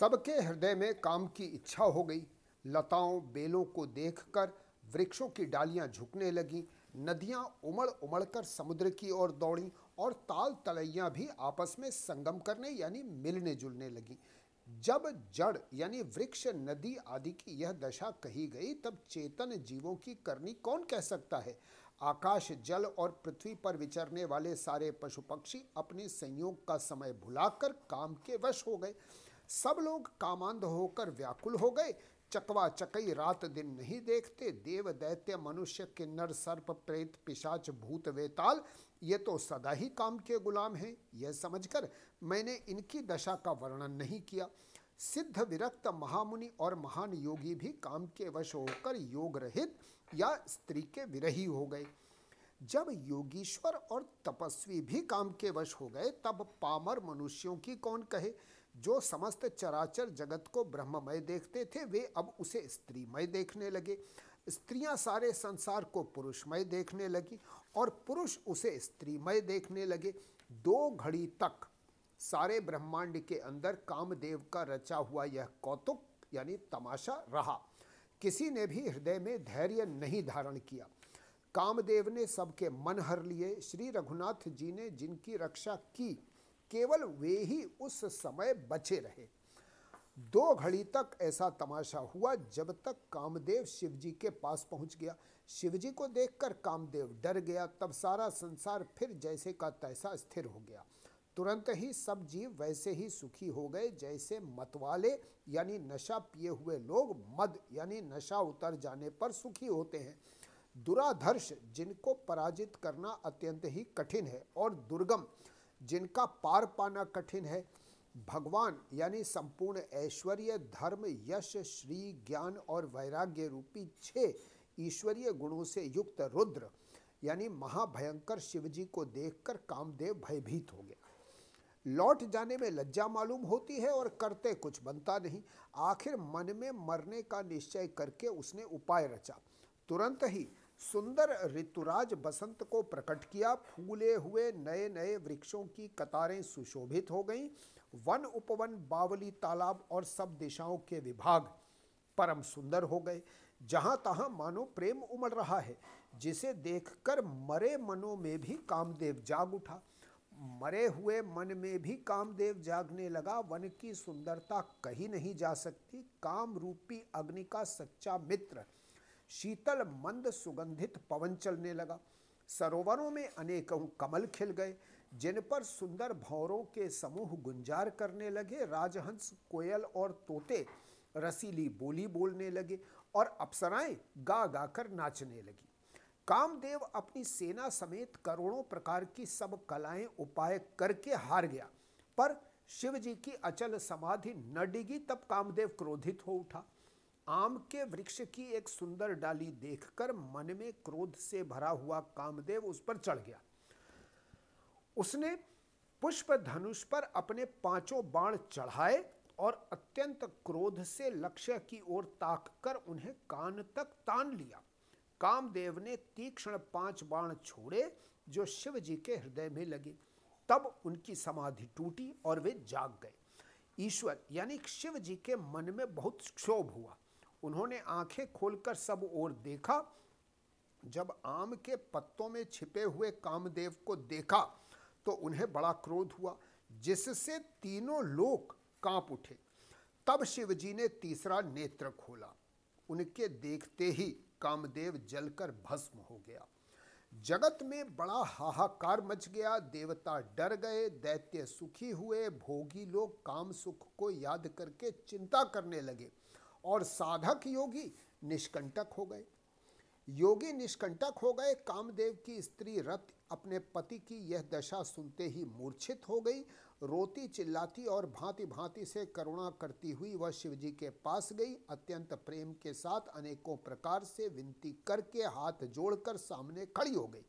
सबके हृदय में काम की इच्छा हो गई। लताओं, बेलों को देखकर वृक्षों की डालियाँ झुकने लगीं। नदियाँ उमड़ उमड़ कर समुद्र की ओर दौड़ी और ताल तलैया भी आपस में संगम करने यानी मिलने जुलने लगी। जब जड़ यानी वृक्ष, नदी आदि की यह दशा कही गई, तब चेतन जीवों की करनी कौन कह सकता है? आकाश, जल और पृथ्वी पर विचरने वाले सारे पशु पक्षी अपने संयोग का समय भुलाकर काम के वश हो गए। सब लोग कामांध होकर व्याकुल हो गए। चकवा चकई रात दिन नहीं देखते। देव दैत्य मनुष्य किन्नर सर्प प्रेत पिशाच भूत वेताल, ये तो सदा ही काम के गुलाम हैं। यह समझकर मैंने इनकी दशा का वर्णन नहीं किया। सिद्ध विरक्त महामुनि और महान योगी भी काम के वश होकर योग रहित या स्त्री के विरही हो गए। जब योगीश्वर और तपस्वी भी काम के वश हो गए, तब पामर मनुष्यों की कौन कहे? जो समस्त चराचर जगत को ब्रह्ममय देखते थे, वे अब उसे स्त्रीमय देखने लगे। स्त्रियाँ सारे संसार को पुरुषमय देखने लगी और पुरुष उसे स्त्रीमय देखने लगे। दो घड़ी तक सारे ब्रह्मांड के अंदर कामदेव का रचा हुआ यह कौतुक, यानी तमाशा रहा। किसी ने भी हृदय में धैर्य नहीं धारण किया। कामदेव ने सबके मन हर लिए। श्री रघुनाथ जी ने जिनकी रक्षा की केवल वे ही उस समय बचे रहे। दो घड़ी तक ऐसा तमाशा हुआ जब तक कामदेव शिवजी के पास पहुँच गया। शिवजी को देखकर कामदेव डर गया, तब सारा संसार फिर जैसे का तैसा स्थिर हो गया। तुरंत ही सब जीव वैसे ही सुखी हो गए, जैसे मतवाले यानी नशा पिए हुए लोग मद यानी नशा उतर जाने पर सुखी होते हैं। दुराधर्ष जिनको पराजित करना अत्यंत ही कठिन है और दुर्गम जिनका पार पाना कठिन है, भगवान, यानी संपूर्ण ऐश्वर्य, धर्म, यश, श्री ज्ञान और वैराग्य रूपी छह ईश्वरीय गुणों से युक्त रुद्र, यानी महाभयंकर शिवजी को देखकर कामदेव भयभीत हो गया लौट जाने में लज्जा मालूम होती है और करते कुछ बनता नहीं। आखिर मन में मरने का निश्चय करके उसने उपाय रचा। तुरंत ही सुंदर ऋतुराज बसंत को प्रकट किया। फूले हुए नए नए वृक्षों की कतारें सुशोभित हो गईं। वन उपवन, बावली तालाब और सब दिशाओं के विभाग परम सुंदर हो गए। जहाँ तहां मानो प्रेम उमड़ रहा है, जिसे देखकर मरे मनों में भी कामदेव जाग उठा। मरे हुए मन में भी कामदेव जागने लगा। वन की सुंदरता कहीं नहीं जा सकती। काम रूपी अग्नि का सच्चा मित्र शीतल मंद सुगंधित पवन चलने लगा। सरोवरों में अनेकों कमल खिल गए, जिन पर सुंदर भौरों के समूह गुंजार करने लगे। राजहंस, कोयल और तोते रसीली बोली बोलने लगे और अप्सराएँ गा गाकर नाचने लगी। कामदेव अपनी सेना समेत करोड़ों प्रकार की सब कलाएँ उपाय करके हार गया। पर शिव जी की अचल समाधि न डिगी तब कामदेव क्रोधित हो उठा। आम के वृक्ष की एक सुंदर डाली देखकर मन में क्रोध से भरा हुआ कामदेव उस पर चढ़ गया। उसने पुष्प धनुष पर अपने पाँचों बाण चढ़ाए और अत्यंत क्रोध से लक्ष्य की ओर ताक कर उन्हें कान तक तान लिया। कामदेव ने तीक्ष्ण पाँच बाण छोड़े जो शिव जी के हृदय में लगे। तब उनकी समाधि टूटी और वे जाग गए। ईश्वर यानी शिव जी के मन में बहुत क्षोभ हुआ। उन्होंने आँखें खोलकर सब ओर देखा। जब आम के पत्तों में छिपे हुए कामदेव को देखा तो उन्हें बड़ा क्रोध हुआ, जिससे तीनों लोग काँप उठे। तब शिवजी ने तीसरा नेत्र खोला। उनके देखते ही कामदेव जलकर भस्म हो गया। जगत में बड़ा हाहाकार मच गया। देवता डर गए, दैत्य सुखी हुए, भोगी लोग काम सुख को याद करके चिंता करने लगे। और साधक योगी निष्कंटक हो गए। योगी निष्कंटक हो गए, कामदेव की स्त्री रथ अपने पति की यह दशा सुनते ही मूर्छित हो गई। रोती, चिल्लाती और भांति भांति से करुणा करती हुई वह शिवजी के पास गई। अत्यंत प्रेम के साथ अनेकों प्रकार से विनती करके हाथ जोड़कर सामने खड़ी हो गई।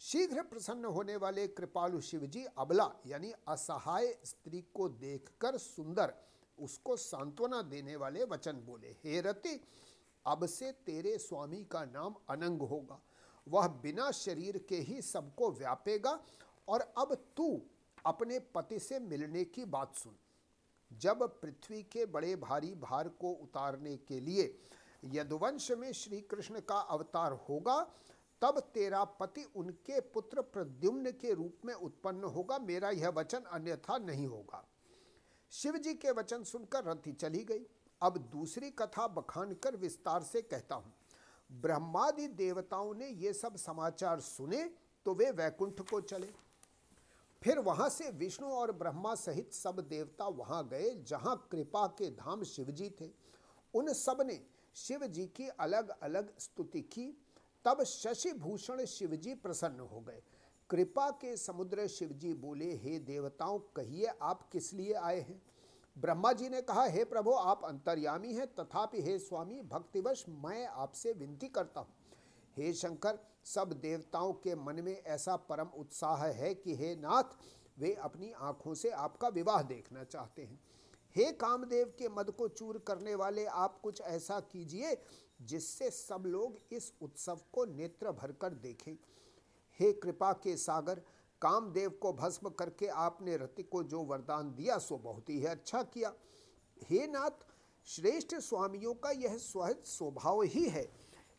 शीघ्र प्रसन्न होने वाले कृपालु शिवजी अबला, यानी असहाय स्त्री को देखकर सुंदर उसको सांत्वना देने वाले वचन बोले, हे रति, अब से तेरे स्वामी का नाम अनंग होगा। वह बिना शरीर के ही सबको व्यापेगा और अब तू अपने पति से मिलने की बात सुन। जब पृथ्वी के बड़े भारी भार को उतारने के लिए यदुवंश में श्री कृष्ण का अवतार होगा, तब तेरा पति उनके पुत्र प्रद्युम्न के रूप में उत्पन्न होगा। मेरा यह वचन अन्यथा नहीं होगा। शिव जी के वचन सुनकर रति चली गई। अब दूसरी कथा बखान कर विस्तार से कहता हूँ। ब्रह्मादि देवताओं ने ये सब समाचार सुने तो वे वैकुंठ को चले। फिर वहाँ से विष्णु और ब्रह्मा सहित सब देवता वहाँ गए, जहाँ कृपा के धाम शिवजी थे। उन सबने शिव जी की अलग अलग स्तुति की। तब शशि भूषण शिवजी प्रसन्न हो गए। कृपा के समुद्र शिवजी बोले, हे देवताओं, कहिए आप किस लिए आए हैं? ब्रह्मा जी ने कहा, हे प्रभु, आप अंतर्यामी हैं, तथापि हे स्वामी, भक्तिवश मैं आपसे विनती करता हूँ। हे शंकर, सब देवताओं के मन में ऐसा परम उत्साह है कि हे नाथ, वे अपनी आँखों से आपका विवाह देखना चाहते हैं। हे कामदेव के मद को चूर करने वाले, आप कुछ ऐसा कीजिए जिससे सब लोग इस उत्सव को नेत्र भरकर देखें। हे कृपा के सागर, कामदेव को भस्म करके आपने रति को जो वरदान दिया सो बहुत ही अच्छा किया। हे नाथ, श्रेष्ठ स्वामियों का यह सहज स्वभाव ही है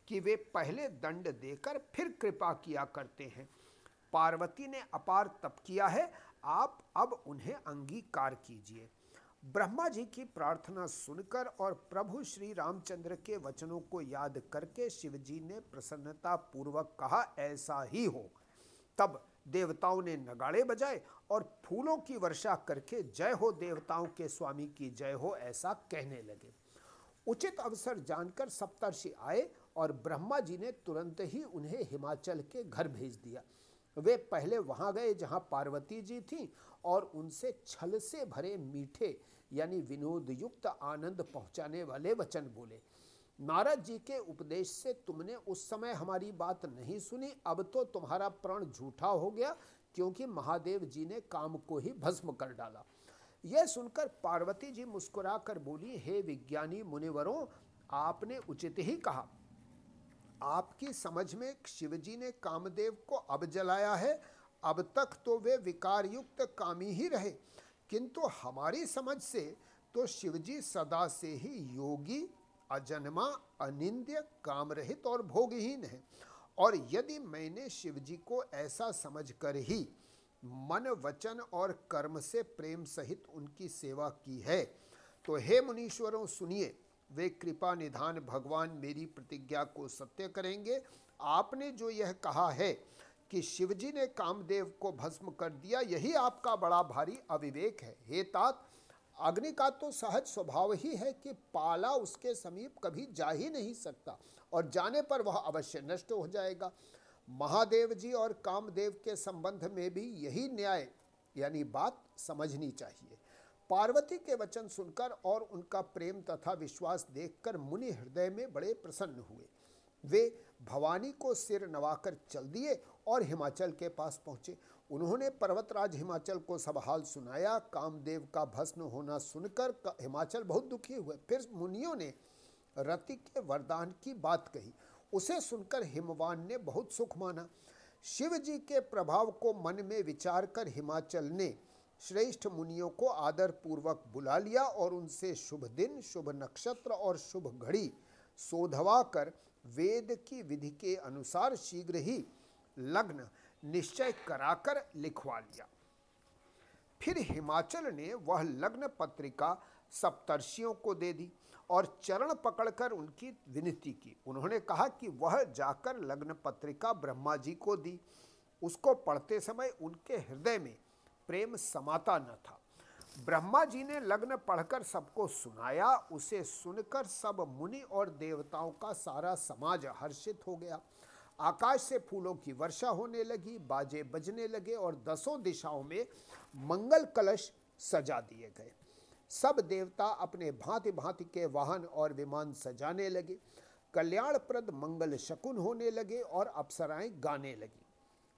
कि वे पहले दंड देकर फिर कृपा किया करते हैं। पार्वती ने अपार तप किया है, आप अब उन्हें अंगीकार कीजिए। ब्रह्मा जी की प्रार्थना सुनकर और प्रभु श्री रामचंद्र के वचनों को याद करके शिव जी ने प्रसन्नता पूर्वक कहा, ऐसा ही हो। तब देवताओं ने नगाड़े बजाए और फूलों की वर्षा करके, जय हो देवताओं के स्वामी की जय हो, ऐसा कहने लगे। उचित अवसर जानकर सप्तर्षि आए और ब्रह्मा जी ने तुरंत ही उन्हें हिमाचल के घर भेज दिया। वे पहले वहाँ गए जहाँ पार्वती जी थीं और उनसे छल से भरे मीठे यानी विनोद युक्त आनंद पहुँचाने वाले वचन बोले। नारद जी के उपदेश से तुमने उस समय हमारी बात नहीं सुनी, अब तो तुम्हारा प्राण झूठा हो गया, क्योंकि महादेव जी ने काम को ही भस्म कर डाला। यह सुनकर पार्वती जी मुस्कुराकर बोली, हे विज्ञानी मुनिवरों, आपने उचित ही कहा। आपकी समझ में शिवजी ने कामदेव को अब जलाया है, अब तक तो वे विकार युक्त कामी ही रहे। किंतु हमारी समझ से तो शिवजी सदा से ही योगी, अजन्मा, अनिंद्य काम रहित और भोगहीन है। और यदि मैंने शिवजी को ऐसा समझकर ही मन, वचन और कर्म से प्रेम सहित उनकी सेवा की है तो हे मुनीश्वरों, सुनिए, वे कृपा निधान भगवान मेरी प्रतिज्ञा को सत्य करेंगे। आपने जो यह कहा है कि शिवजी ने कामदेव को भस्म कर दिया, यही आपका बड़ा भारी अविवेक है। हे तात, अग्नि का तो सहज स्वभाव ही है कि पाला उसके समीप कभी जा ही नहीं सकता और जाने पर वह अवश्य नष्ट हो जाएगा। महादेव जी और कामदेव के संबंध में भी यही न्याय, यानी बात समझनी चाहिए। पार्वती के वचन सुनकर और उनका प्रेम तथा विश्वास देखकर मुनि हृदय में बड़े प्रसन्न हुए। वे भवानी को सिर नवाकर चल दिए और हिमाचल के पास पहुँचे। उन्होंने पर्वतराज हिमाचल को सब हाल सुनाया। कामदेव का भस्म होना सुनकर हिमाचल बहुत दुखी हुए। फिर मुनियों ने रति के वरदान की बात कही। उसे सुनकर हिमवान ने बहुत सुख माना। शिव जी के प्रभाव को मन में विचार कर हिमाचल ने श्रेष्ठ मुनियों को आदर पूर्वक बुला लिया और उनसे शुभ दिन, शुभ नक्षत्र और शुभ घड़ी सोधवा कर वेद की विधि के अनुसार शीघ्र ही लग्न निश्चय कराकर लिखवा लिया। फिर हिमाचल ने वह लग्न पत्रिका सप्तर्षियों को दे दी और चरण पकड़कर उनकी विनती की। उन्होंने कहा कि वह जाकर लग्न पत्रिका ब्रह्मा जी को दी। उसको पढ़ते समय उनके हृदय में प्रेम समाता न था। ब्रह्मा जी ने लग्न पढ़कर सबको सुनाया। उसे सुनकर सब मुनि और देवताओं का सारा समाज हर्षित हो गया। आकाश से फूलों की वर्षा होने लगी, बाजे बजने लगे और दसों दिशाओं में मंगल कलश सजा दिए गए। सब देवता अपने भांति भांति के वाहन और विमान सजाने लगे। कल्याणप्रद मंगल शकुन होने लगे और अप्सराएँ गाने लगी।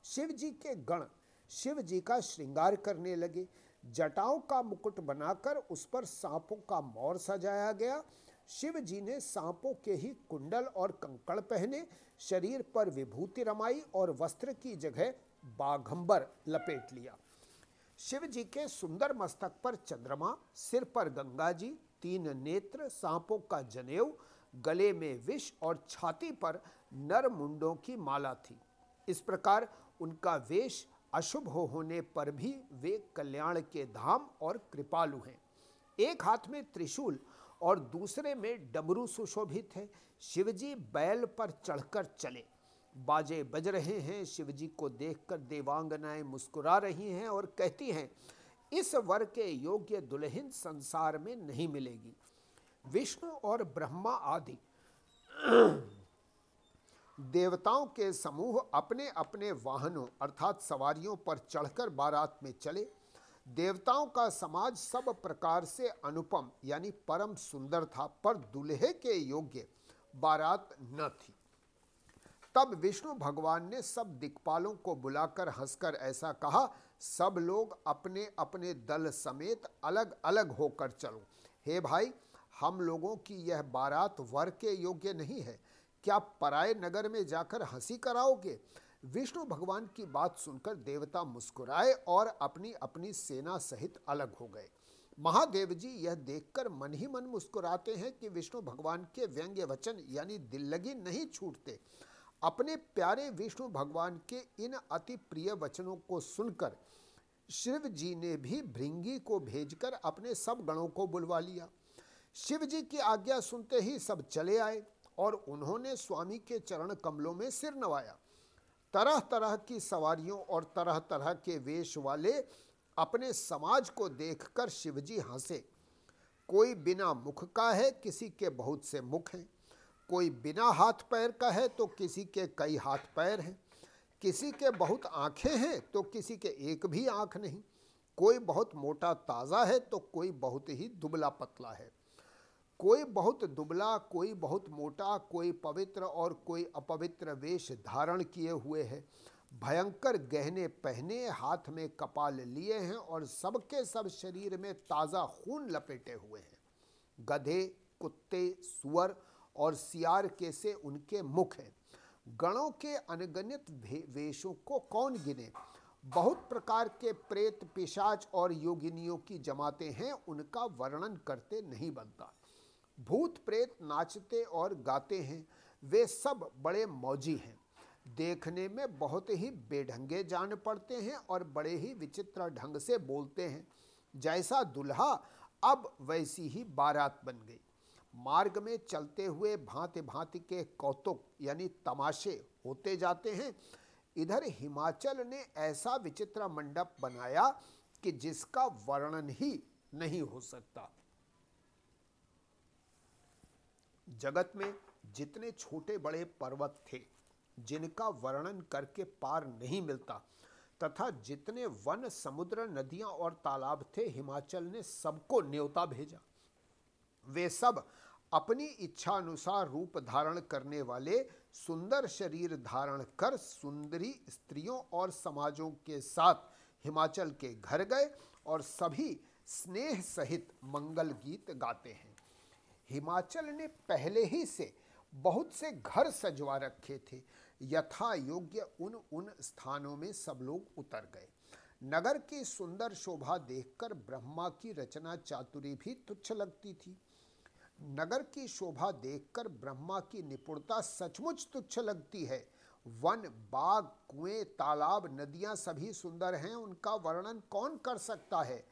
शिव जी के गण, शिव जी का श्रृंगार करने लगे। जटाओं का मुकुट बनाकर उस पर सांपों का मौर सजाया गया। शिव जी ने सांपों के ही कुंडल और कंकड़ पहने, शरीर पर विभूति रमाई और वस्त्र की जगह बाघंबर लपेट लिया। शिव जी के सुंदर मस्तक पर चंद्रमा, सिर पर गंगा जी, तीन नेत्र, सांपों का जनेऊ, गले में विष और छाती पर नर मुंडों की माला थी। इस प्रकार उनका वेश अशुभ हो होने पर भी वे कल्याण के धाम और कृपालु हैं। एक हाथ में त्रिशूल और दूसरे में डमरू सुशोभित है। शिवजी बैल पर चढ़कर चले। बाजे बज रहे हैं। शिवजी को देखकर देवांगनाएँ मुस्कुरा रही हैं और कहती हैं, इस वर के योग्य दुल्हन संसार में नहीं मिलेगी। विष्णु और ब्रह्मा आदि देवताओं के समूह अपने अपने वाहनों, अर्थात सवारियों पर चढ़कर बारात में चले। देवताओं का समाज सब प्रकार से अनुपम, यानी परम सुंदर था, पर दुल्हे के योग्य बारात न थी। तब विष्णु भगवान ने सब दिक्पालों को बुलाकर हंसकर ऐसा कहा, सब लोग अपने अपने दल समेत अलग अलग होकर चलो। हे भाई, हम लोगों की यह बारात वर के योग्य नहीं है। क्या पराए नगर में जाकर हँसी कराओगे? विष्णु भगवान की बात सुनकर देवता मुस्कुराए और अपनी अपनी सेना सहित अलग हो गए। महादेव जी यह देखकर मन ही मन मुस्कुराते हैं कि विष्णु भगवान के व्यंग्य वचन यानी दिल लगी नहीं छूटते। अपने प्यारे विष्णु भगवान के इन अति प्रिय वचनों को सुनकर शिव जी ने भी भृंगी को भेजकर अपने सब गणों को बुलवा लिया। शिव जी की आज्ञा सुनते ही सब चले आए। और उन्होंने स्वामी के चरण कमलों में सिर नवाया। तरह तरह की सवारियों और तरह तरह के वेश वाले अपने समाज को देखकर शिवजी हंसे। कोई बिना मुख का है किसी के बहुत से मुख हैं। कोई बिना हाथ पैर का है तो किसी के कई हाथ पैर हैं। किसी के बहुत आँखें हैं तो किसी के एक भी आँख नहीं। कोई बहुत मोटा ताज़ा है तो कोई बहुत ही दुबला पतला है। कोई बहुत दुबला, कोई बहुत मोटा, कोई पवित्र और कोई अपवित्र वेश धारण किए हुए है। भयंकर गहने पहने, हाथ में कपाल लिए हैं और सबके सब शरीर में ताज़ा खून लपेटे हुए हैं। गधे, कुत्ते, सुअर और सियार के से उनके मुख हैं। गणों के अनगणित वेशों को कौन गिने? बहुत प्रकार के प्रेत, पिशाच और योगिनियों की जमाते हैं, उनका वर्णन करते नहीं बनता। भूत प्रेत नाचते और गाते हैं, वे सब बड़े मौजी हैं। देखने में बहुत ही बेढंगे जान पड़ते हैं और बड़े ही विचित्र ढंग से बोलते हैं। जैसा दुल्हा अब वैसी ही बारात बन गई। मार्ग में चलते हुए भांति भांति के कौतुक यानी तमाशे होते जाते हैं। इधर हिमाचल ने ऐसा विचित्र मंडप बनाया कि जिसका वर्णन ही नहीं हो सकता। जगत में जितने छोटे बड़े पर्वत थे, जिनका वर्णन करके पार नहीं मिलता, तथा जितने वन, समुद्र, नदियाँ और तालाब थे, हिमाचल ने सबको न्योता भेजा। वे सब अपनी इच्छा अनुसार रूप धारण करने वाले, सुंदर शरीर धारण कर सुंदरी स्त्रियों और समाजों के साथ हिमाचल के घर गए और सभी स्नेह सहित मंगल गीत गाते हैं। हिमाचल ने पहले ही से बहुत से घर सजवा रखे थे। यथा योग्य उन उन स्थानों में सब लोग उतर गए। नगर की सुंदर शोभा देखकर ब्रह्मा की रचना चातुरी भी तुच्छ लगती थी। नगर की शोभा देखकर ब्रह्मा की निपुणता सचमुच तुच्छ लगती है। वन, बाग, कुएँ, तालाब, नदियाँ सभी सुंदर हैं, उनका वर्णन कौन कर सकता है?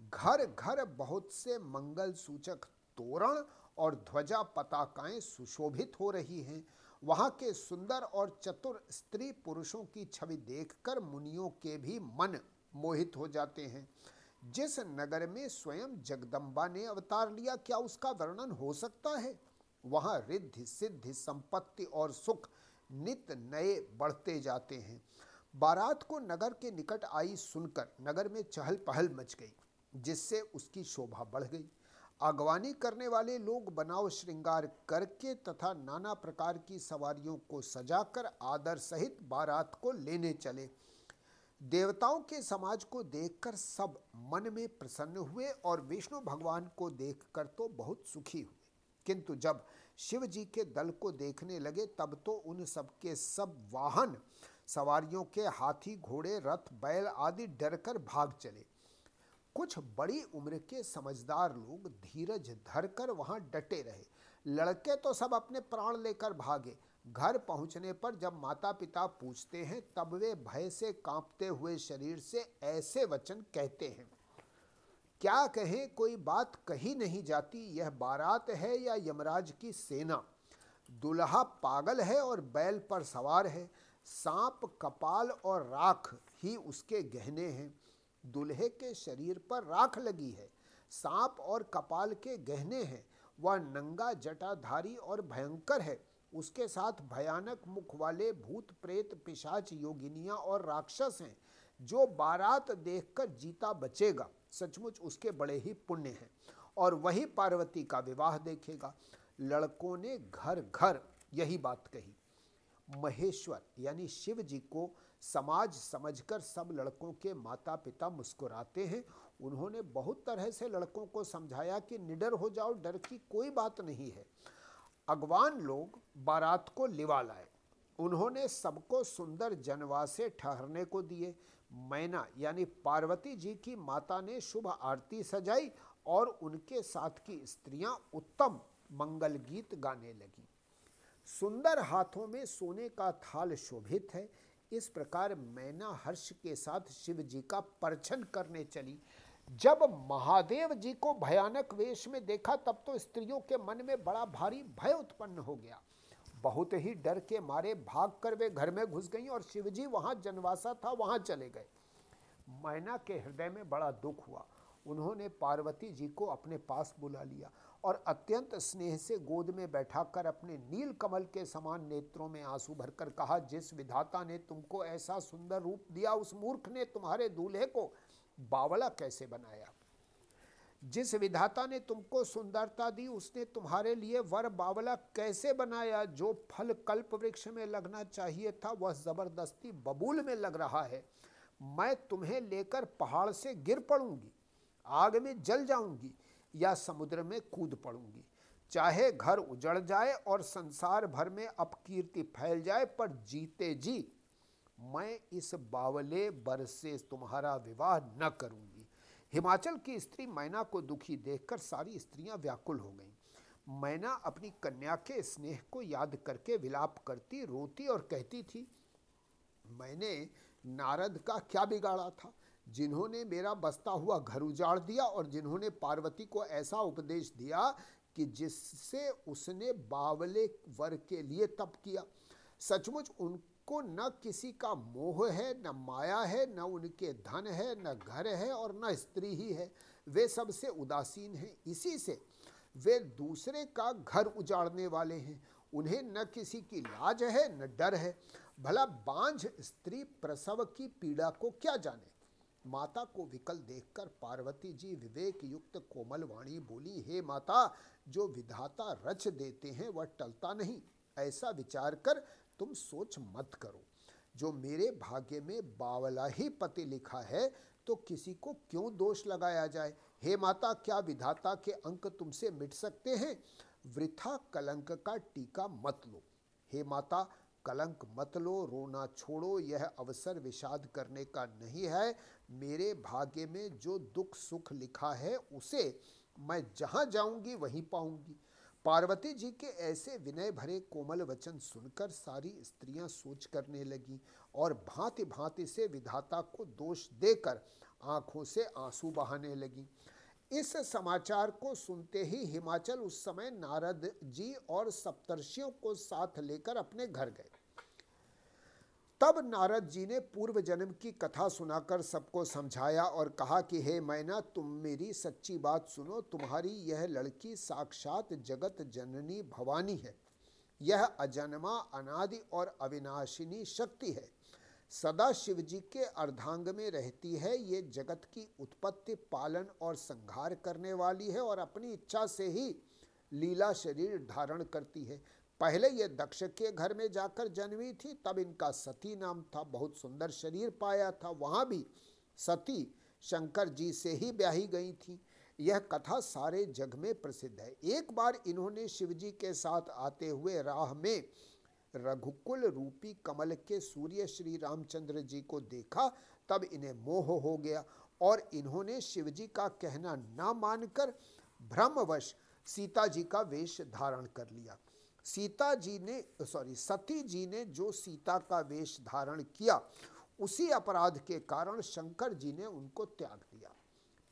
घर घर बहुत से मंगल सूचक तोरण और ध्वजा पताकाएँ सुशोभित हो रही हैं। वहाँ के सुंदर और चतुर स्त्री पुरुषों की छवि देखकर मुनियों के भी मन मोहित हो जाते हैं। जिस नगर में स्वयं जगदम्बा ने अवतार लिया, क्या उसका वर्णन हो सकता है? वहाँ रिद्धि सिद्धि संपत्ति और सुख नित नए बढ़ते जाते हैं। बारात को नगर के निकट आई सुनकर नगर में चहल पहल मच गई, जिससे उसकी शोभा बढ़ गई। अगवानी करने वाले लोग बनाव श्रृंगार करके तथा नाना प्रकार की सवारियों को सजाकर आदर सहित बारात को लेने चले। देवताओं के समाज को देखकर सब मन में प्रसन्न हुए और विष्णु भगवान को देखकर तो बहुत सुखी हुए। किंतु जब शिव जी के दल को देखने लगे, तब तो उन सबके सब वाहन, सवारियों के हाथी, घोड़े, रथ, बैल आदि डरकर भाग चले। कुछ बड़ी उम्र के समझदार लोग धीरज धरकर वहाँ डटे रहे। लड़के तो सब अपने प्राण लेकर भागे। घर पहुँचने पर जब माता पिता पूछते हैं, तब वे भय से कांपते हुए शरीर से ऐसे वचन कहते हैं। क्या कहें, कोई बात कही नहीं जाती, यह बारात है या यमराज की सेना? दुल्हा पागल है और बैल पर सवार है। सांप, कपाल और राख ही उसके गहने हैं। दुल्हे के शरीर पर राख लगी है। सांप और कपाल के गहने हैं। वह नंगा, जटाधारी और भयंकर है। उसके साथ भयानक मुख वाले भूत प्रेत पिशाच योगिनियाँ और राक्षस हैं, जो बारात देखकर जीता बचेगा। सचमुच उसके बड़े ही पुण्य हैं और वही पार्वती का विवाह देखेगा। लड़कों ने घर घर यही बात कही। महेश्वर यानी शिव जी को समाज समझकर सब लड़कों के माता पिता मुस्कुराते हैं। उन्होंने बहुत तरह से लड़कों को समझाया कि निडर हो जाओ, डर की कोई बात नहीं है। अगवान लोग बारात को लिवा लाए। उन्होंने सबको सुंदर जनवासे ठहरने को दिए। मैना यानी पार्वती जी की माता ने शुभ आरती सजाई और उनके साथ की स्त्रियाँ उत्तम मंगल गीत गाने लगी। सुंदर हाथों में सोने का थाल शोभित है। इस प्रकार मैना हर्ष के साथ शिव जी का परछन करने चली। जब महादेव जी को भयानक वेश में देखा, तब तो स्त्रियों के मन में बड़ा भारी भय उत्पन्न हो गया। बहुत ही डर के मारे भाग कर वे घर में घुस गईं और शिवजी वहाँ जनवासा था, वहाँ चले गए। मैना के हृदय में बड़ा दुख हुआ। उन्होंने पार्वती जी को अपने पास बुला लिया। और अत्यंत स्नेह से गोद में बैठाकर अपने नील कमल के समान नेत्रों में आँसू भरकर कहा, जिस विधाता ने तुमको ऐसा सुंदर रूप दिया, उस मूर्ख ने तुम्हारे दूल्हे को बावला कैसे बनाया? जिस विधाता ने तुमको सुंदरता दी, उसने तुम्हारे लिए वर बावला कैसे बनाया? जो फल कल्प वृक्ष में लगना चाहिए था, वह ज़बरदस्ती बबूल में लग रहा है। मैं तुम्हें लेकर पहाड़ से गिर पड़ूँगी, आग में जल जाऊँगी या समुद्र में कूद पड़ूँगी। चाहे घर उजड़ जाए और संसार भर में अपकीर्ति फैल जाए, पर जीते जी, मैं इस बावले बर से तुम्हारा विवाह न करूँगी। हिमाचल की स्त्री मैना को दुखी देखकर सारी स्त्रियाँ व्याकुल हो गईं। मैना अपनी कन्या के स्नेह को याद करके विलाप करती, रोती और कहती थी, मैंने नारद का क्या बिगाड़ा था? जिन्होंने मेरा बसता हुआ घर उजाड़ दिया और जिन्होंने पार्वती को ऐसा उपदेश दिया कि जिससे उसने बावले वर के लिए तप किया। सचमुच उनको न किसी का मोह है, न माया है, न उनके धन है, न घर है और न स्त्री ही है। वे सबसे उदासीन हैं। इसी से वे दूसरे का घर उजाड़ने वाले हैं। उन्हें न किसी की लाज है, न डर है। भला बांझ स्त्री प्रसव की पीड़ा को क्या जाने? माता को विकल देखकर पार्वती जी विवेक युक्त कोमल वाणी बोली, हे माता, जो विधाता रच देते हैं, वह टलता नहीं। ऐसा विचार कर तुम सोच मत करो। जो मेरे भाग्य में बावला ही पति लिखा है तो किसी को क्यों दोष लगाया जाए? हे माता, क्या विधाता के अंक तुमसे मिट सकते हैं? वृथा कलंक का टीका मत लो। हे माता कलंक मत लो, रोना छोड़ो, यह अवसर विषाद करने का नहीं है। मेरे भाग्य में जो दुख सुख लिखा है, उसे मैं जहाँ जाऊँगी, वहीं पाऊँगी। पार्वती जी के ऐसे विनय भरे कोमल वचन सुनकर सारी स्त्रियाँ सोच करने लगीं और भांति भांति से विधाता को दोष देकर आँखों से आँसू बहाने लगीं। इस समाचार को सुनते ही हिमाचल उस समय नारद जी और सप्तर्षियों को साथ लेकर अपने घर गए। तब नारद जी ने पूर्व जन्म की कथा सुनाकर सबको समझाया और कहा कि, हे मैना, तुम मेरी सच्ची बात सुनो। तुम्हारी यह लड़की साक्षात जगत जननी भवानी है। यह अजन्मा, अनादि और अविनाशिनी शक्ति है। सदा शिव जी के अर्धांग में रहती है। ये जगत की उत्पत्ति, पालन और संहार करने वाली है और अपनी इच्छा से ही लीला शरीर धारण करती है। पहले ये दक्ष के घर में जाकर जन्मी थी, तब इनका सती नाम था, बहुत सुंदर शरीर पाया था, वहाँ भी सती शंकर जी से ही ब्याही गई थी। यह कथा सारे जग में प्रसिद्ध है। एक बार इन्होंने शिवजी के साथ आते हुए राह में रघुकुल रूपी कमल के सूर्य श्री रामचंद्र जी को देखा, तब इन्हें मोह हो गया और इन्होंने शिवजी का कहना न मानकर भ्रमवश सीता जी का वेश धारण कर लिया। सीता जी ने सॉरी सती जी ने जो सीता का वेश धारण किया, उसी अपराध के कारण शंकर जी ने उनको त्याग दिया।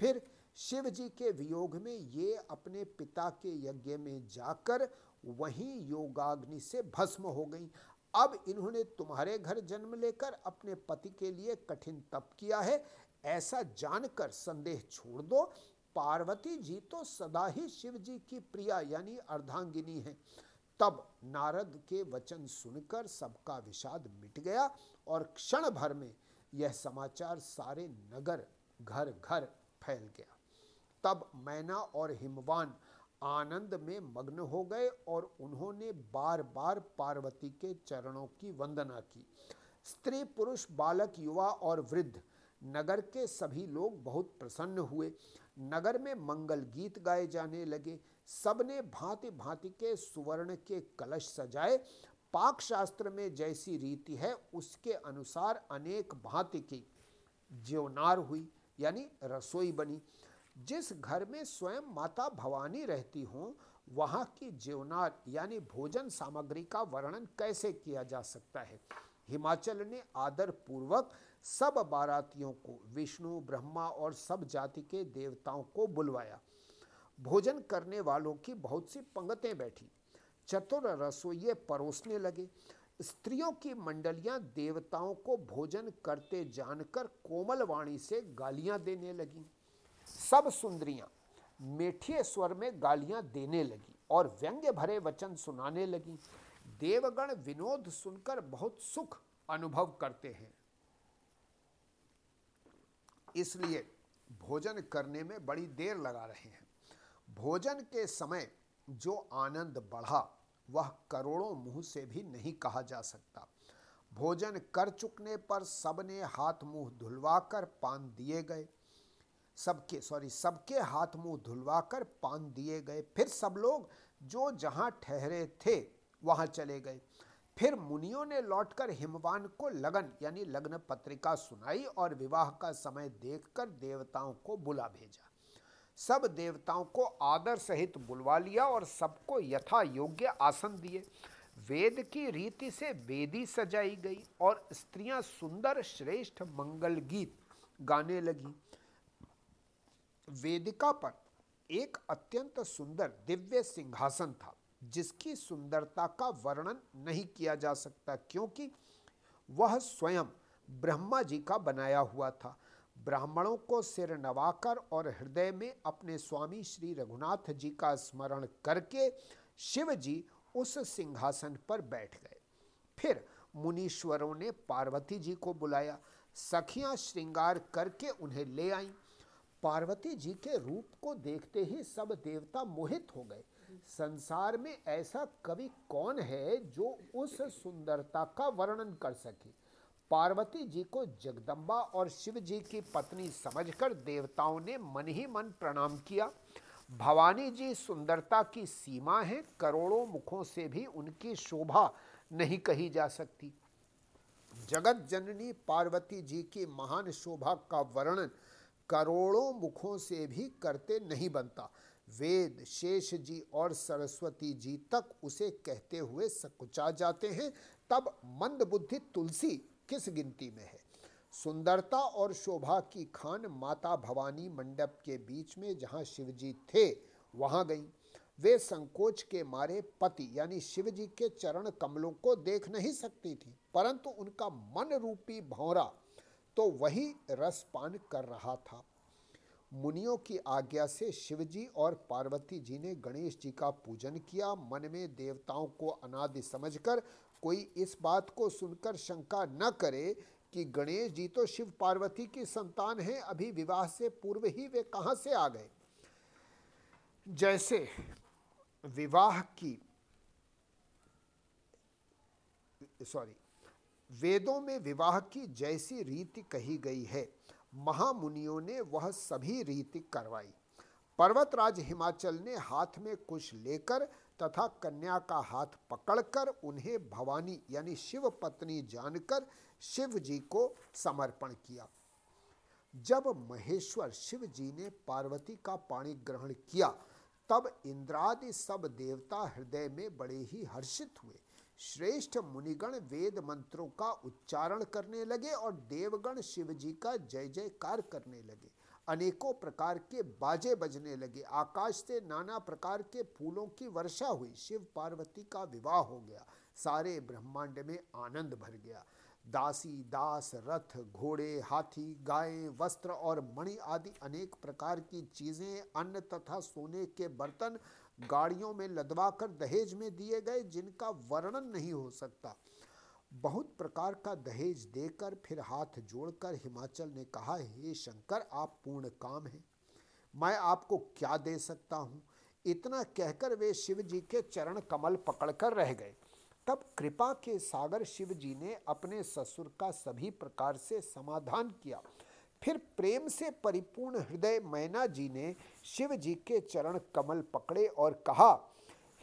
फिर शिव जी के वियोग में ये अपने पिता के यज्ञ में जाकर वहीं योगाग्नि से भस्म हो गई। अब इन्होंने तुम्हारे घर जन्म लेकर अपने पति के लिए कठिन तप किया है, ऐसा जानकर संदेह छोड़ दो। पार्वती जी तो सदा ही शिव जी की प्रिया यानी अर्धांगिनी है। तब नारद के वचन सुनकर सबका विषाद मिट गया और क्षण भर में यह समाचार सारे नगर घर घर फैल गया। तब मैना और हिमवान आनंद में मग्न हो गए और उन्होंने बार बार पार्वती के चरणों की वंदना की। स्त्री, पुरुष, बालक, युवा और वृद्ध नगर के सभी लोग बहुत प्रसन्न हुए। नगर में मंगल गीत गाए जाने लगे। सबने भांति भांति के सुवर्ण के कलश सजाए। पाक शास्त्र में जैसी रीति है, उसके अनुसार अनेक भांति की ज्योनार हुई, यानी रसोई बनी। जिस घर में स्वयं माता भवानी रहती हों, वहाँ की ज्योनार, यानी भोजन सामग्री का वर्णन कैसे किया जा सकता है? हिमाचल ने आदर पूर्वक सब बारातियों को, विष्णु, ब्रह्मा और सब जाति के देवताओं को बुलवाया। भोजन करने वालों की बहुत सी पंगतें बैठी। चतुर रसोइये परोसने लगे। स्त्रियों की मंडलियाँ देवताओं को भोजन करते जानकर कोमल वाणी से गालियाँ देने लगी। सब सुंदरियाँ मीठे स्वर में गालियाँ देने लगी और व्यंग्य भरे वचन सुनाने लगी। देवगण विनोद सुनकर बहुत सुख अनुभव करते हैं। इसलिए भोजन करने में बड़ी देर लगा रहे हैं। भोजन के समय जो आनंद बढ़ा, वह करोड़ों मुँह से भी नहीं कहा जा सकता। भोजन कर चुकने पर सबने हाथ मुँह धुलवाकर पान दिए गए। सबके सॉरी सबके हाथ मुँह धुलवाकर पान दिए गए। फिर सब लोग जो जहाँ ठहरे थे, वहाँ चले गए। फिर मुनियों ने लौटकर हिमवान को लगन, यानी लग्न पत्रिका सुनाई और विवाह का समय देखकर देवताओं को बुला भेजा। सब देवताओं को आदर सहित बुलवा लिया और सबको यथा योग्य आसन दिए। वेद की रीति से वेदी सजाई गई और स्त्रियाँ सुंदर, श्रेष्ठ मंगल गीत गाने लगी। वेदिका पर एक अत्यंत सुंदर दिव्य सिंहासन था। जिसकी सुंदरता का वर्णन नहीं किया जा सकता, क्योंकि वह स्वयं ब्रह्मा जी का बनाया हुआ था। ब्राह्मणों को सिर नवाकर और हृदय में अपने स्वामी श्री रघुनाथ जी का स्मरण करके शिव जी उस सिंहासन पर बैठ गए। फिर मुनीश्वरों ने पार्वती जी को बुलाया, सखियाँ श्रृंगार करके उन्हें ले आईं। पार्वती जी के रूप को देखते ही सब देवता मोहित हो गए। संसार में ऐसा कवि कौन है जो उस सुंदरता का वर्णन कर सके? पार्वती जी को जगदम्बा और शिव जी की पत्नी समझकर देवताओं ने मन ही मन प्रणाम किया। भवानी जी सुंदरता की सीमा है, करोड़ों मुखों से भी उनकी शोभा नहीं कही जा सकती। जगत जननी पार्वती जी की महान शोभा का वर्णन करोड़ों मुखों से भी करते नहीं बनता। वेद शेष जी और सरस्वती जी तक उसे कहते हुए सकुचा जाते हैं। तब मंद बुद्धि तुलसी किस गिनती में है? सुंदरता और शोभा की खान माता भवानी मंडप के बीच में जहाँ शिवजी थे, वहाँ गई। वे संकोच के मारे पति, यानी शिव जी के चरण कमलों को देख नहीं सकती थी, परंतु उनका मन रूपी भौरा तो वही रसपान कर रहा था। मुनियों की आज्ञा से शिवजी और पार्वती जी ने गणेश जी का पूजन किया। मन में देवताओं को अनादि समझकर कोई इस बात को सुनकर शंका न करे कि गणेश जी तो शिव पार्वती की संतान हैं। अभी विवाह से पूर्व ही वे कहाँ से आ गए? जैसे विवाह की सॉरी, वेदों में विवाह की जैसी रीति कही गई है। महामुनियों ने वह सभी रीति करवाई। पर्वतराज हिमाचल ने हाथ में कुछ लेकर तथा कन्या का हाथ पकड़कर उन्हें भवानी यानी शिव पत्नी जानकर शिव जी को समर्पण किया। जब महेश्वर शिव जी ने पार्वती का पाणी ग्रहण किया, तब इंद्रादि सब देवता हृदय में बड़े ही हर्षित हुए। श्रेष्ठ मुनिगण वेद मंत्रों का उच्चारण करने लगे और देवगण शिव जी का जय जयकार करने लगे। अनेकों प्रकार के बाजे बजने लगे। आकाश से नाना प्रकार के फूलों की वर्षा हुई। शिव पार्वती का विवाह हो गया। सारे ब्रह्मांड में आनंद भर गया। दासी, दास, रथ, घोड़े, हाथी, गाय, वस्त्र और मणि आदि अनेक प्रकार की चीज़ें, अन्न तथा सोने के बर्तन गाड़ियों में लदवा कर दहेज में दिए गए जिनका वर्णन नहीं हो सकता। बहुत प्रकार का दहेज देकर फिर हाथ जोड़कर हिमाचल ने कहा, हे शंकर, आप पूर्ण काम हैं। मैं आपको क्या दे सकता हूँ? इतना कहकर वे शिव जी के चरण कमल पकड़कर रह गए। तब कृपा के सागर शिव जी ने अपने ससुर का सभी प्रकार से समाधान किया। फिर प्रेम से परिपूर्ण हृदय मैना जी ने शिव जी के चरण कमल पकड़े और कहा,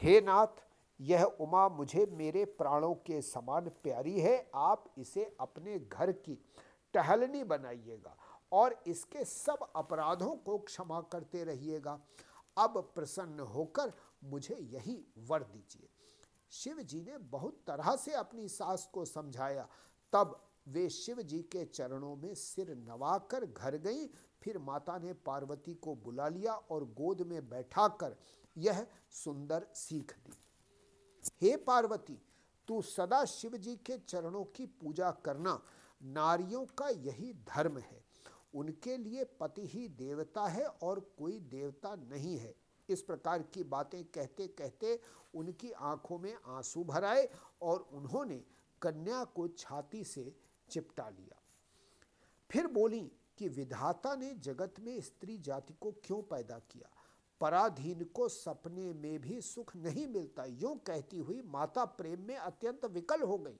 हे नाथ, यह उमा मुझे मेरे प्राणों के समान प्यारी है, आप इसे अपने घर की टहलनी बनाइएगा और इसके सब अपराधों को क्षमा करते रहिएगा। अब प्रसन्न होकर मुझे यही वर दीजिए। शिव जी ने बहुत तरह से अपनी सास को समझाया। तब वे शिव जी के चरणों में सिर नवाकर घर गई। फिर माता ने पार्वती को बुला लिया और गोद में बैठाकर यह सुंदर सीख दी। हे पार्वती, तू सदा शिव जी के चरणों की पूजा करना। नारियों का यही धर्म है। उनके लिए पति ही देवता है और कोई देवता नहीं है। इस प्रकार की बातें कहते कहते उनकी आँखों में आँसू भर आए और उन्होंने कन्या को छाती से चिपटा लिया। फिर बोली कि विधाता ने जगत में स्त्री जाति को क्यों पैदा किया? पराधीन को सपने में भी सुख नहीं मिलता। यूँ कहती हुई माता प्रेम में अत्यंत विकल हो गई।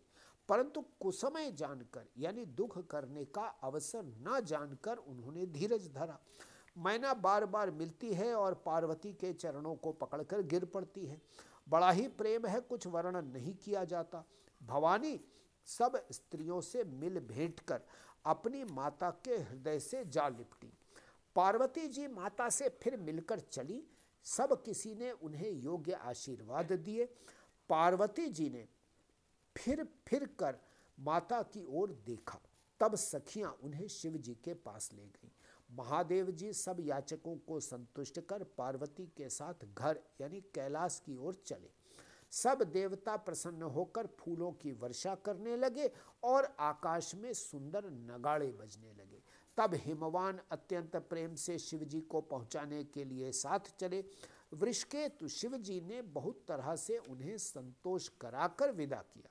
परंतु कुसमय जानकर, यानी दुख करने का अवसर न जानकर उन्होंने धीरज धरा। मैना बार बार मिलती है और पार्वती के चरणों को पकड़कर गिर पड़ती है। बड़ा ही प्रेम है, कुछ वर्णन नहीं किया जाता। भवानी सब स्त्रियों से मिल भेंट कर अपनी माता के हृदय से जा लिपटी। पार्वती जी माता से फिर मिलकर चली। सब किसी ने उन्हें योग्य आशीर्वाद दिए। पार्वती जी ने फिर फिर कर माता की ओर देखा। तब सखियाँ उन्हें शिव जी के पास ले गईं। महादेव जी सब याचकों को संतुष्ट कर पार्वती के साथ घर यानी कैलाश की ओर चले। सब देवता प्रसन्न होकर फूलों की वर्षा करने लगे और आकाश में सुंदर नगाड़े बजने लगे। तब हिमवान अत्यंत प्रेम से शिव जी को पहुँचाने के लिए साथ चले। वृषकेतु शिव जी ने बहुत तरह से उन्हें संतोष कराकर विदा किया।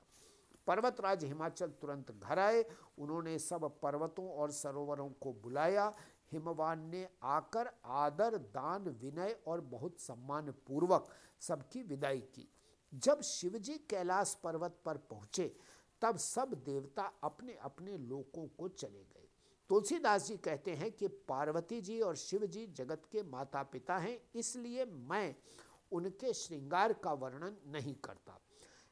पर्वतराज हिमाचल तुरंत घर आए। उन्होंने सब पर्वतों और सरोवरों को बुलाया। हिमवान ने आकर आदर, दान, विनय और बहुत सम्मान पूर्वक सबकी विदाई की। जब शिवजी कैलाश पर्वत पर पहुँचे, तब सब देवता अपने अपने लोकों को चले गए। तुलसीदास जी कहते हैं कि पार्वती जी और शिव जी जगत के माता पिता हैं, इसलिए मैं उनके श्रृंगार का वर्णन नहीं करता।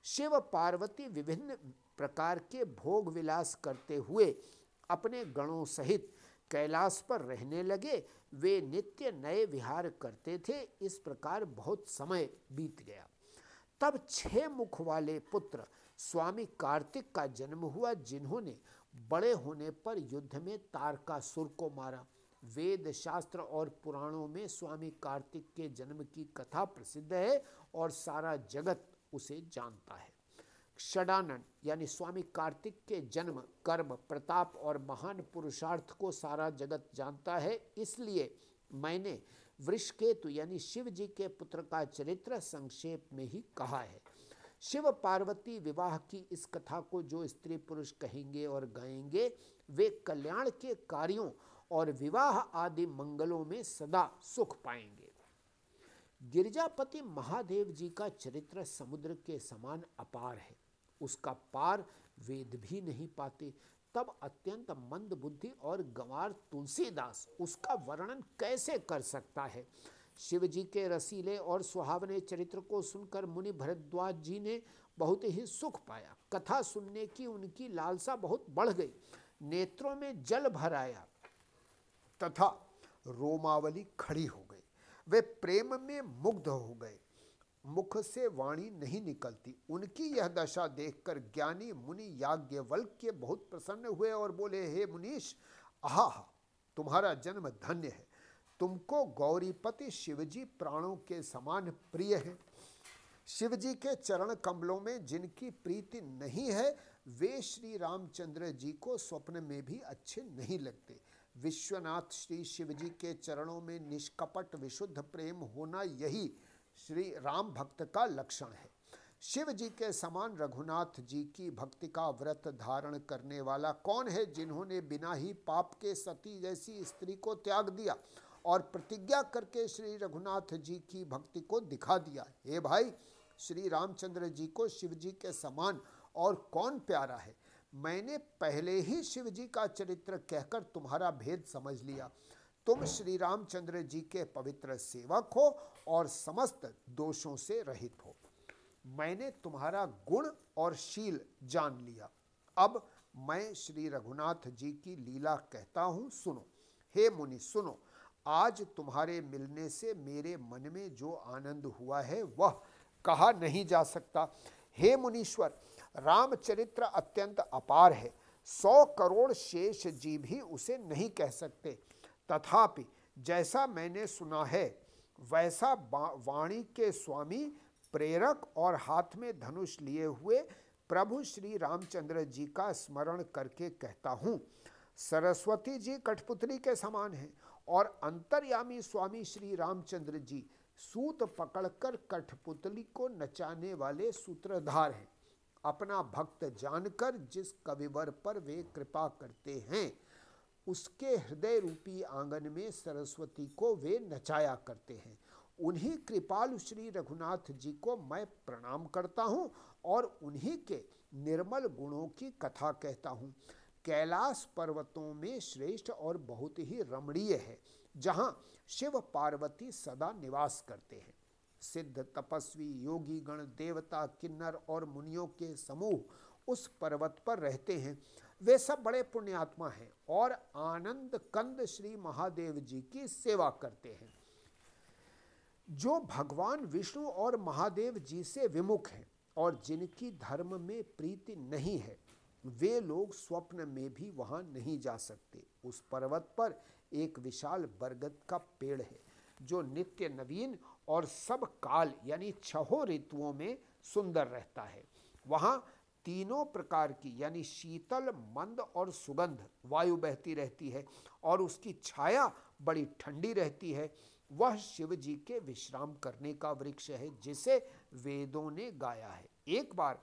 शिव पार्वती विभिन्न प्रकार के भोग विलास करते हुए अपने गणों सहित कैलाश पर रहने लगे। वे नित्य नए विहार करते थे। इस प्रकार बहुत समय बीत गया। तब छह मुख वाले पुत्र स्वामी कार्तिक का जन्म हुआ, जिन्होंने बड़े होने पर युद्ध में तारकासुर को मारा। वेद शास्त्र और पुराणों में स्वामी कार्तिक के जन्म की कथा प्रसिद्ध है और सारा जगत उसे जानता है। षडानंद यानी स्वामी कार्तिक के जन्म कर्म, प्रताप और महान पुरुषार्थ को सारा जगत जानता है, इसलिए मैंने वृषकेतु, यानी शिव जी के पुत्र का चरित्र संक्षेप में ही कहा है। शिव पार्वती विवाह की इस कथा को जो स्त्री पुरुष कहेंगे और गाएँगे, वे कल्याण के कार्यों और विवाह आदि मंगलों में सदा सुख पाएँगे। गिरजापति महादेव जी का चरित्र समुद्र के समान अपार है। उसका पार वेद भी नहीं पाते। तब अत्यंत मंद बुद्धि और गंवार तुलसीदास उसका वर्णन कैसे कर सकता है? शिव जी के रसीले और सुहावने चरित्र को सुनकर मुनि भरद्वाज जी ने बहुत ही सुख पाया। कथा सुनने की उनकी लालसा बहुत बढ़ गई। नेत्रों में जल भर आया तथा रोमावली खड़ी हो गई। वे प्रेम में मुग्ध हो गए। मुख से वाणी नहीं निकलती। उनकी यह दशा देखकर ज्ञानी मुनि याज्ञवल्क्य बहुत प्रसन्न हुए और बोले, हे मुनीश, आहा, तुम्हारा जन्म धन्य है। तुमको गौरीपति शिवजी प्राणों के समान प्रिय है। शिवजी के चरण कमलों में जिनकी प्रीति नहीं है, वे श्री रामचंद्र जी को स्वप्न में भी अच्छे नहीं लगते। विश्वनाथ श्री शिवजी के चरणों में निष्कपट विशुद्ध प्रेम होना यही श्री राम भक्त का लक्षण है। शिव जी के समान रघुनाथ जी की भक्ति का व्रत धारण करने वाला कौन है जिन्होंने बिना ही पाप के सती जैसी स्त्री को त्याग दिया और प्रतिज्ञा करके श्री रघुनाथ जी की भक्ति को दिखा दिया? हे भाई, श्री रामचंद्र जी को शिव जी के समान और कौन प्यारा है? मैंने पहले ही शिव जी का चरित्र कहकर तुम्हारा भेद समझ लिया। तुम श्री रामचंद्र जी के पवित्र सेवक हो और समस्त दोषों से रहित हो। मैंने तुम्हारा गुण और शील जान लिया। अब मैं श्री रघुनाथ जी की लीला कहता हूँ, सुनो। हे मुनि, सुनो। आज तुम्हारे मिलने से मेरे मन में जो आनंद हुआ है, वह कहा नहीं जा सकता। हे मुनीश्वर, रामचरित्र अत्यंत अपार है। सौ करोड़ शेष जी भी उसे नहीं कह सकते। तथापि जैसा मैंने सुना है, वैसा वाणी के स्वामी प्रेरक और हाथ में धनुष लिए हुए प्रभु श्री रामचंद्र जी का स्मरण करके कहता हूँ, सरस्वती जी कठपुतली के समान हैं और अंतर्यामी स्वामी श्री रामचंद्र जी सूत पकड़कर कठपुतली को नचाने वाले सूत्रधार हैं। अपना भक्त जानकर जिस कविवर पर वे कृपा करते हैं उसके हृदय रूपी आँगन में सरस्वती को वे नचाया करते हैं। उन्हीं कृपालु श्री रघुनाथ जी को मैं प्रणाम करता हूँ और उन्हीं के निर्मल गुणों की कथा कहता हूँ। कैलाश पर्वतों में श्रेष्ठ और बहुत ही रमणीय है, जहाँ शिव पार्वती सदा निवास करते हैं। सिद्ध तपस्वी योगी गण देवता, किन्नर और मुनियों के समूह उस पर्वत पर रहते हैं। वे सब बड़े पुण्यात्मा हैं और आनंद कंद श्री महादेव जी की सेवा करते हैं। जो भगवान विष्णु और महादेव जी से विमुख हैं और जिनकी धर्म में प्रीति नहीं है, वे लोग स्वप्न में भी वहाँ नहीं जा सकते। उस पर्वत पर एक विशाल बरगद का पेड़ है, जो नित्य नवीन और सब काल यानी छहों ऋतुओं में सुंदर रहता है। वहाँ तीनों प्रकार की, यानी शीतल, मंद और सुगंध, वायु बहती रहती है और उसकी छाया बड़ी ठंडी रहती है। वह शिव जी के विश्राम करने का वृक्ष है, जिसे वेदों ने गाया है। एक बार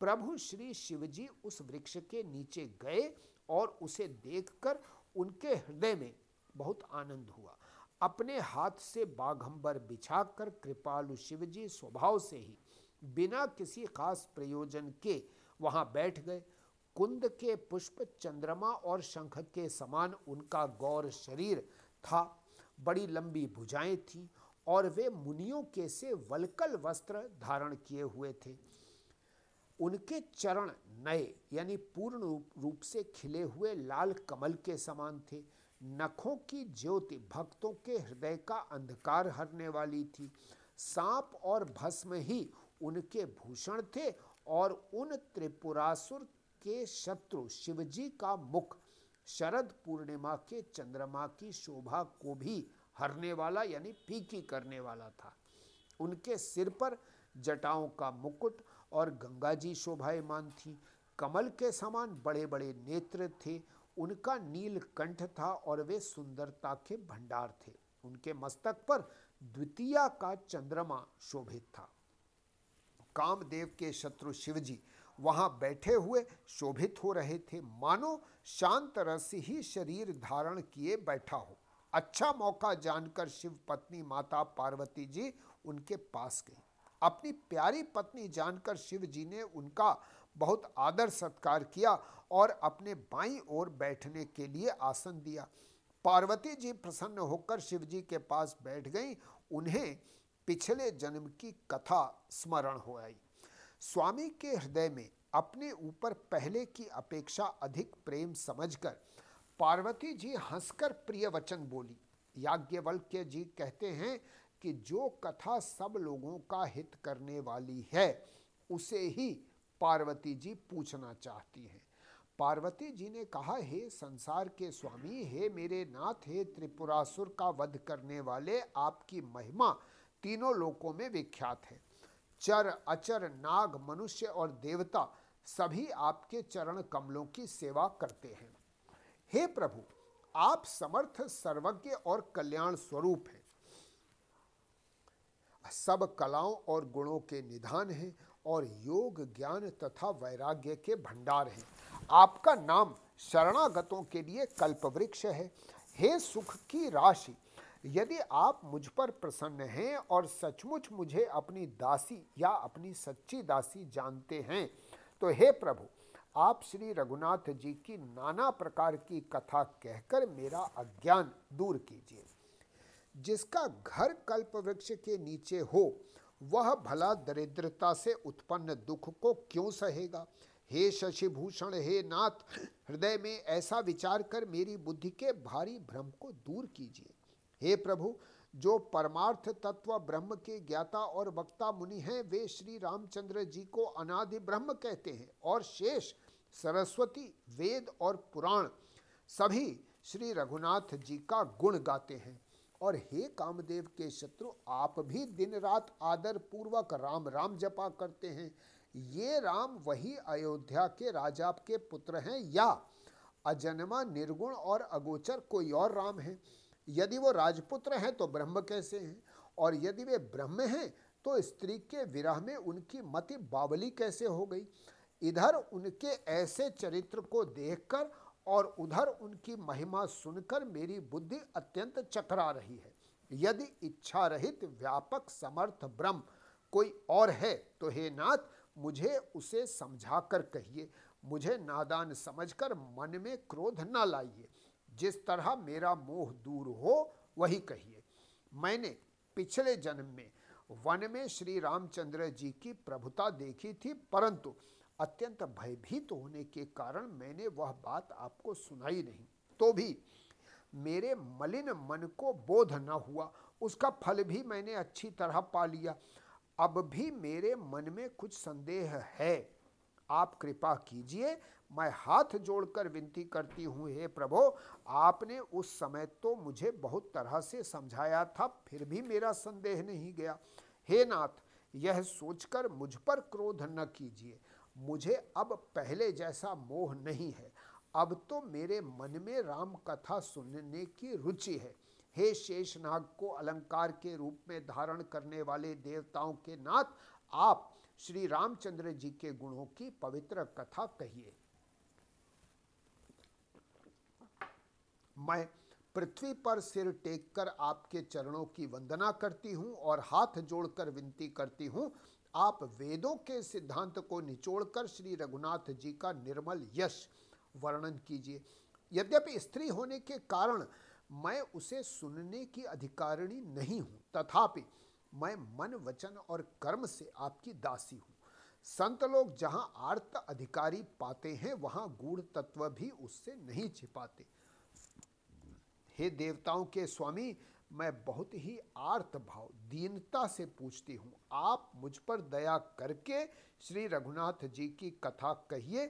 प्रभु श्री शिव जी उस वृक्ष के नीचे गए और उसे देखकर उनके हृदय में बहुत आनंद हुआ। अपने हाथ से बाघंबर बिछाकर कृपालु शिव जी स्वभाव से ही बिना किसी खास प्रयोजन के वहाँ बैठ गए। कुंद के पुष्प, चंद्रमा और शंख के समान उनका गौर शरीर था। बड़ी लंबी भुजाएँ थीं और वे मुनियों के से वलकल वस्त्र धारण किए हुए थे। उनके चरण नए, यानी पूर्ण रूप से खिले हुए लाल कमल के समान थे। नखों की ज्योति भक्तों के हृदय का अंधकार हरने वाली थी। सांप और भस्म ही उनके भूषण थे और उन त्रिपुरासुर के शत्रु शिवजी का मुख शरद पूर्णिमा के चंद्रमा की शोभा को भी हरने वाला, यानी फीकी करने वाला था। उनके सिर पर जटाओं का मुकुट और गंगा जी शोभायमान थी। कमल के समान बड़े बड़े नेत्र थे। उनका नील कंठ था और वे सुंदरता के भंडार थे। उनके मस्तक पर द्वितीया का चंद्रमा शोभित था। कामदेव के शत्रु शिवजी वहाँ बैठे हुए शोभित हो रहे थे। मानो शांत रस ही शरीर धारण किए बैठा हो। अच्छा मौका जानकर शिव पत्नी माता पार्वती जी उनके पास गई। अपनी प्यारी पत्नी जानकर शिव जी ने उनका बहुत आदर सत्कार किया और अपने बाई ओर बैठने के लिए आसन दिया। पार्वती जी प्रसन्न होकर शिव जी के पास बैठ गई। उन्हें पिछले जन्म की कथा स्मरण हो आई। स्वामी के हृदय में अपने ऊपर पहले की अपेक्षा अधिक प्रेम समझकर पार्वती जी हंसकर प्रिय वचन बोली। याज्ञवल्क्य जी कहते हैं कि जो कथा सब लोगों का हित करने वाली है, उसे ही पार्वती जी पूछना चाहती हैं। पार्वती जी ने कहा, हे संसार के स्वामी, हे मेरे नाथ, हे त्रिपुरासुर का वध करने वाले, आपकी महिमा तीनों लोकों में विख्यात है। चर, अचर, नाग, मनुष्य और देवता सभी आपके चरण कमलों की सेवा करते हैं। हे प्रभु, आप समर्थ, सर्वज्ञ और कल्याण स्वरूप हैं। सब कलाओं और गुणों के निधान हैं और योग, ज्ञान तथा वैराग्य के भंडार हैं। आपका नाम शरणागतों के लिए कल्प वृक्ष है। हे सुख की राशि यदि आप मुझ पर प्रसन्न हैं और सचमुच मुझे अपनी दासी या अपनी सच्ची दासी जानते हैं तो हे प्रभु, आप श्री रघुनाथ जी की नाना प्रकार की कथा कहकर मेरा अज्ञान दूर कीजिए। जिसका घर कल्प वृक्ष के नीचे हो, वह भला दरिद्रता से उत्पन्न दुख को क्यों सहेगा? हे शशिभूषण, हे नाथ, हृदय में ऐसा विचार कर मेरी बुद्धि के भारी भ्रम को दूर कीजिए। हे प्रभु, जो परमार्थ तत्व ब्रह्म के ज्ञाता और वक्ता मुनि हैं, वे श्री रामचंद्र जी को अनादि ब्रह्म कहते हैं और शेष सरस्वती, वेद और पुराण सभी श्री रघुनाथ जी का गुण गाते हैं। और हे कामदेव के शत्रु, आप भी दिन रात आदर पूर्वक राम राम जपा करते हैं। ये राम वही अयोध्या के राजा के पुत्र हैं या अजन्मा, निर्गुण और अगोचर कोई और राम है। यदि वो राजपुत्र हैं तो ब्रह्म कैसे हैं? और यदि वे ब्रह्म हैं तो स्त्री के विरह में उनकी मति बावली कैसे हो गई? इधर उनके ऐसे चरित्र को देखकर और उधर उनकी महिमा सुनकर मेरी बुद्धि अत्यंत चकरा रही है। यदि इच्छा रहित व्यापक समर्थ ब्रह्म कोई और है तो हे नाथ, मुझे उसे समझाकर कहिए। मुझे नादान समझकर मन में क्रोध न लाइए। जिस तरह मेरा मोह दूर हो, वही कहिए। मैंने पिछले जन्म में वन में श्री रामचंद्र जी की प्रभुता देखी थी, परंतु अत्यंत भयभीत होने के कारण मैंने वह बात आपको सुनाई नहीं। तो भी मेरे मलिन मन को बोध न हुआ। उसका फल भी मैंने अच्छी तरह पा लिया। अब भी मेरे मन में कुछ संदेह है। आप कृपा कीजिए, मैं हाथ जोड़कर विनती करती हूँ, हे प्रभो, आपने उस समय तो मुझे बहुत तरह से समझाया था, फिर भी मेरा संदेह नहीं गया। हे नाथ, यह सोचकर मुझ पर क्रोध न कीजिए। मुझे अब पहले जैसा मोह नहीं है। अब तो मेरे मन में राम कथा सुनने की रुचि है। हे शेषनाग को अलंकार के रूप में धारण करने वाले देवताओं के नाथ, आप श्री रामचंद्र जी के गुणों की पवित्र कथा कहिए। मैं पृथ्वी पर सिर टेककर आपके चरणों की वंदना करती हूँ और हाथ जोड़कर विनती करती हूँ। आप वेदों के सिद्धांत को निचोड़कर श्री रघुनाथ जी का निर्मल यश वर्णन कीजिए। यद्यपि स्त्री होने के कारण मैं उसे सुनने की अधिकारिणी नहीं हूँ, तथापि मैं मन, वचन और कर्म से आपकी दासी हूँ। संत लोग जहाँ आर्त अधिकारी पाते हैं, वहाँ गूढ़ तत्व भी उससे नहीं छिपाते। हे देवताओं के स्वामी, मैं बहुत ही आर्त भाव, दीनता से पूछती हूँ। आप मुझ पर दया करके श्री रघुनाथ जी की कथा कहिए।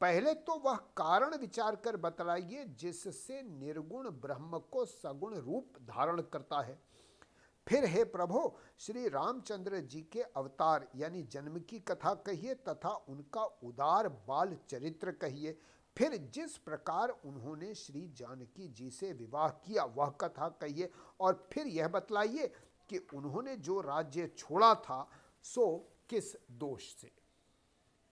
पहले तो वह कारण विचार कर बतलाइए, जिससे निर्गुण ब्रह्म को सगुण रूप धारण करता है। फिर हे प्रभो, श्री रामचंद्र जी के अवतार, यानी जन्म की कथा कहिए तथा उनका उदार बाल चरित्र कहिए। फिर जिस प्रकार उन्होंने श्री जानकी जी से विवाह किया, वह कथा कहिए। और फिर यह बतलाइए कि उन्होंने जो राज्य छोड़ा था, सो किस दोष से?